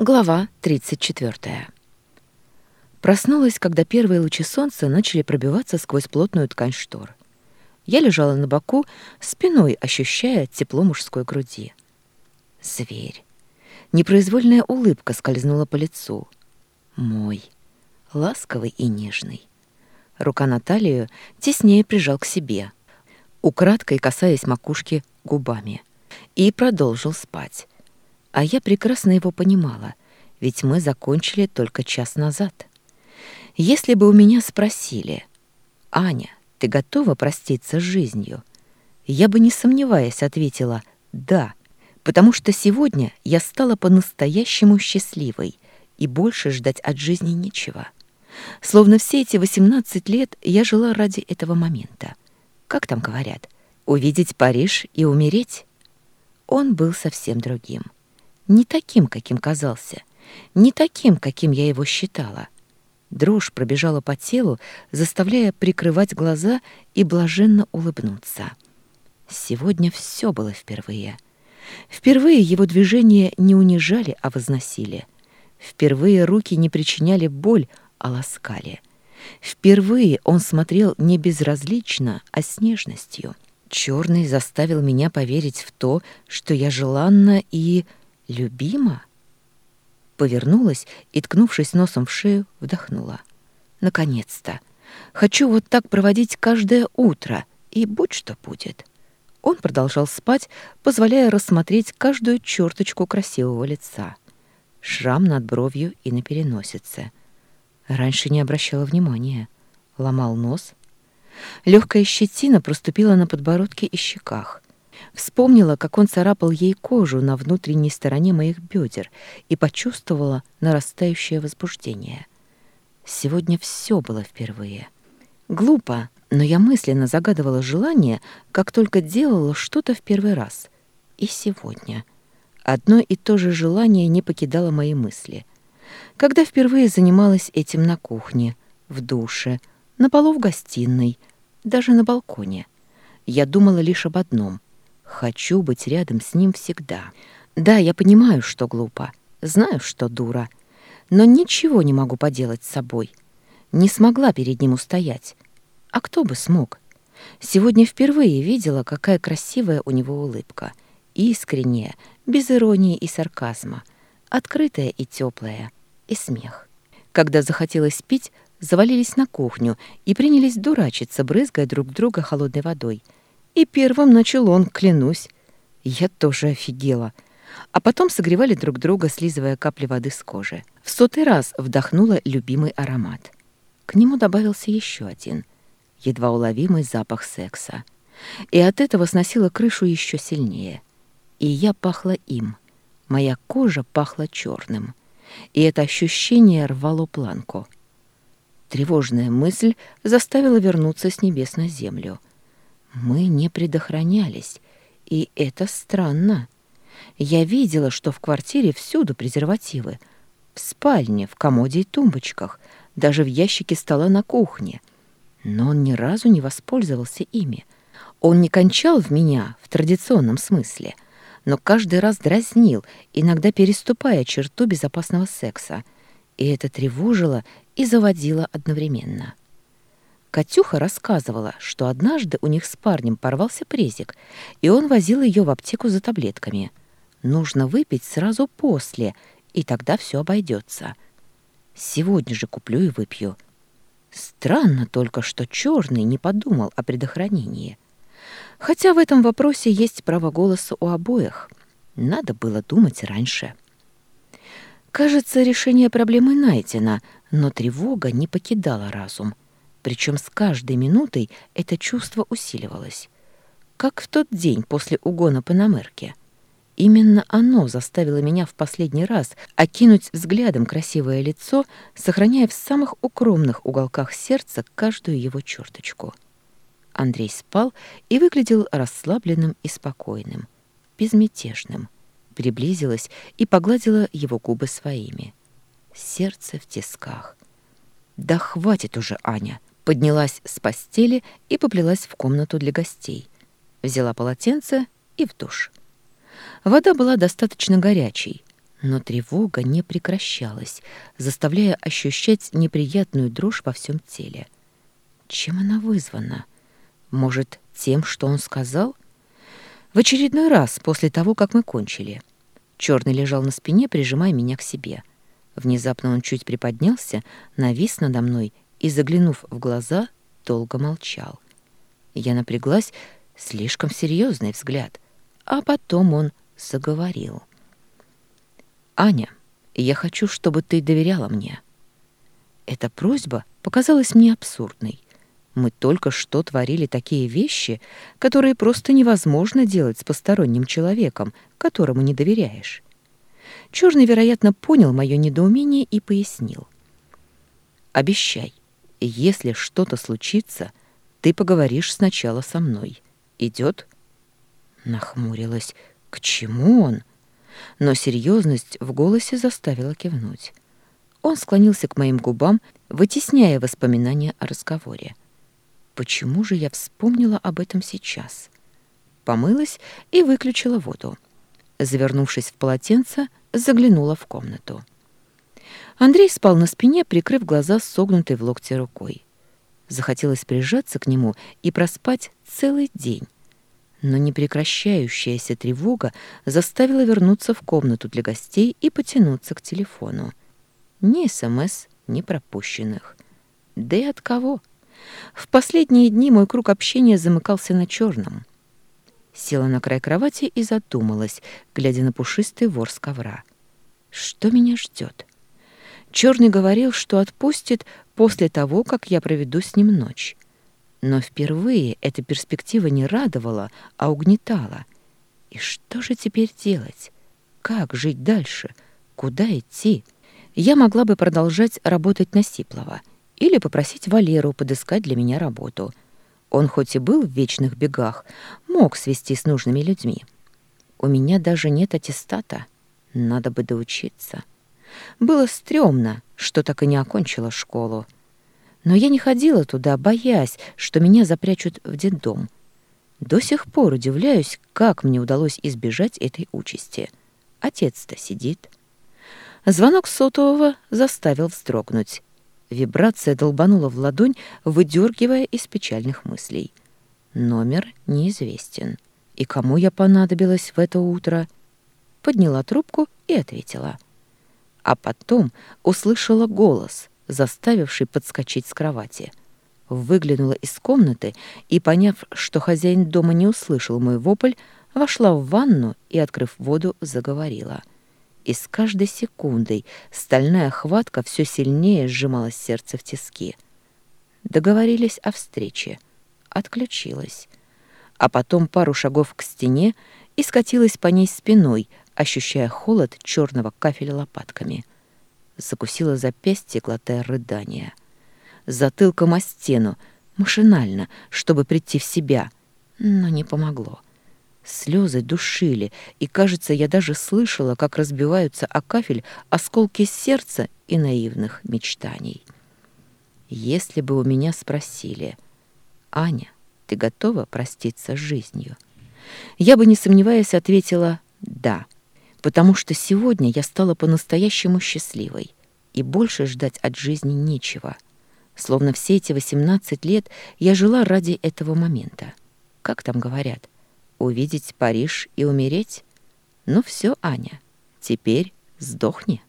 Глава 34. Проснулась, когда первые лучи солнца начали пробиваться сквозь плотную ткань штор. Я лежала на боку, спиной ощущая тепло мужской груди. Зверь. Непроизвольная улыбка скользнула по лицу. Мой. Ласковый и нежный. Рука Наталью теснее прижал к себе, украдкой касаясь макушки губами, и продолжил спать а я прекрасно его понимала, ведь мы закончили только час назад. Если бы у меня спросили, «Аня, ты готова проститься с жизнью?» Я бы, не сомневаясь, ответила «да», потому что сегодня я стала по-настоящему счастливой и больше ждать от жизни нечего. Словно все эти 18 лет я жила ради этого момента. Как там говорят? Увидеть Париж и умереть? Он был совсем другим не таким, каким казался, не таким, каким я его считала. Дрожь пробежала по телу, заставляя прикрывать глаза и блаженно улыбнуться. Сегодня все было впервые. Впервые его движения не унижали, а возносили. Впервые руки не причиняли боль, а ласкали. Впервые он смотрел не безразлично, а с нежностью. Черный заставил меня поверить в то, что я желанна и «Любима?» Повернулась и, ткнувшись носом в шею, вдохнула. «Наконец-то! Хочу вот так проводить каждое утро, и будь что будет». Он продолжал спать, позволяя рассмотреть каждую черточку красивого лица. Шрам над бровью и на переносице. Раньше не обращала внимания. Ломал нос. Легкая щетина проступила на подбородке и щеках. Вспомнила, как он царапал ей кожу на внутренней стороне моих бедер и почувствовала нарастающее возбуждение. Сегодня все было впервые. Глупо, но я мысленно загадывала желание, как только делала что-то в первый раз. И сегодня. Одно и то же желание не покидало мои мысли. Когда впервые занималась этим на кухне, в душе, на полу в гостиной, даже на балконе, я думала лишь об одном — Хочу быть рядом с ним всегда. Да, я понимаю, что глупо, знаю, что дура, но ничего не могу поделать с собой. Не смогла перед ним устоять. А кто бы смог? Сегодня впервые видела, какая красивая у него улыбка. Искренняя, без иронии и сарказма, открытая и теплая, и смех. Когда захотелось пить, завалились на кухню и принялись дурачиться, брызгая друг друга холодной водой — и первым начал он, клянусь. Я тоже офигела. А потом согревали друг друга, слизывая капли воды с кожи. В сотый раз вдохнула любимый аромат. К нему добавился еще один. Едва уловимый запах секса. И от этого сносила крышу еще сильнее. И я пахла им. Моя кожа пахла черным. И это ощущение рвало планку. Тревожная мысль заставила вернуться с небес на землю — мы не предохранялись, и это странно. Я видела, что в квартире всюду презервативы. В спальне, в комоде и тумбочках, даже в ящике стола на кухне. Но он ни разу не воспользовался ими. Он не кончал в меня в традиционном смысле, но каждый раз дразнил, иногда переступая черту безопасного секса. И это тревожило и заводило одновременно. Катюха рассказывала, что однажды у них с парнем порвался презик, и он возил ее в аптеку за таблетками. Нужно выпить сразу после, и тогда все обойдется. Сегодня же куплю и выпью. Странно только, что черный не подумал о предохранении. Хотя в этом вопросе есть право голоса у обоих. Надо было думать раньше. Кажется, решение проблемы найдено, но тревога не покидала разум — причем с каждой минутой это чувство усиливалось. Как в тот день после угона Панамерки. Именно оно заставило меня в последний раз окинуть взглядом красивое лицо, сохраняя в самых укромных уголках сердца каждую его черточку. Андрей спал и выглядел расслабленным и спокойным, безмятежным. Приблизилась и погладила его губы своими. Сердце в тисках. «Да хватит уже, Аня!» поднялась с постели и поплелась в комнату для гостей. Взяла полотенце и в душ. Вода была достаточно горячей, Но тревога не прекращалась, заставляя ощущать неприятную дрожь во всем теле. Чем она вызвана? Может, тем, что он сказал? В очередной раз после того, как мы кончили. Черный лежал на спине, прижимая меня к себе. Внезапно он чуть приподнялся, навис надо мной и, заглянув в глаза, долго молчал. Я напряглась, слишком серьезный взгляд, а потом он заговорил. «Аня, я хочу, чтобы ты доверяла мне». Эта просьба показалась мне абсурдной. Мы только что творили такие вещи, которые просто невозможно делать с посторонним человеком, которому не доверяешь. Черный, вероятно, понял мое недоумение и пояснил. «Обещай, если что-то случится, ты поговоришь сначала со мной. Идет?» Нахмурилась. «К чему он?» но серьезность в голосе заставила кивнуть. Он склонился к моим губам, вытесняя воспоминания о разговоре. Почему же я вспомнила об этом сейчас? Помылась и выключила воду. Завернувшись в полотенце, заглянула в комнату. Андрей спал на спине, прикрыв глаза согнутой в локте рукой. Захотелось прижаться к нему и проспать целый день но непрекращающаяся тревога заставила вернуться в комнату для гостей и потянуться к телефону. Ни СМС, ни пропущенных. Да и от кого? В последние дни мой круг общения замыкался на черном. Села на край кровати и задумалась, глядя на пушистый ворс ковра. Что меня ждет? Черный говорил, что отпустит после того, как я проведу с ним ночь. Но впервые эта перспектива не радовала, а угнетала. И что же теперь делать? Как жить дальше? Куда идти? Я могла бы продолжать работать на Сиплова или попросить Валеру подыскать для меня работу. Он хоть и был в вечных бегах, мог свести с нужными людьми. У меня даже нет аттестата. Надо бы доучиться. Было стрёмно, что так и не окончила школу. Но я не ходила туда, боясь, что меня запрячут в детдом. До сих пор удивляюсь, как мне удалось избежать этой участи. Отец-то сидит. Звонок сотового заставил вздрогнуть. Вибрация долбанула в ладонь, выдергивая из печальных мыслей. Номер неизвестен. И кому я понадобилась в это утро? Подняла трубку и ответила. А потом услышала голос — заставивший подскочить с кровати. Выглянула из комнаты и, поняв, что хозяин дома не услышал мой вопль, вошла в ванну и, открыв воду, заговорила. И с каждой секундой стальная хватка все сильнее сжимала сердце в тиски. Договорились о встрече. Отключилась. А потом пару шагов к стене и скатилась по ней спиной, ощущая холод черного кафеля лопатками — закусила запястье, глотая рыдания. Затылком о стену, машинально, чтобы прийти в себя, но не помогло. Слезы душили, и, кажется, я даже слышала, как разбиваются о кафель осколки сердца и наивных мечтаний. Если бы у меня спросили, «Аня, ты готова проститься с жизнью?» Я бы, не сомневаясь, ответила «да» потому что сегодня я стала по-настоящему счастливой, и больше ждать от жизни нечего. Словно все эти восемнадцать лет я жила ради этого момента. Как там говорят? Увидеть Париж и умереть? Ну все, Аня, теперь сдохни.